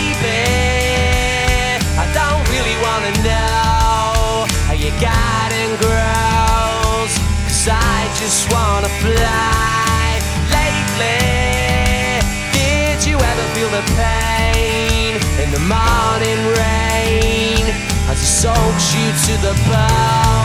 baby. I don't really wanna know how your garden I just wanna fly lately. Did you ever feel the pain in the morning rain as it soaks you to the bone?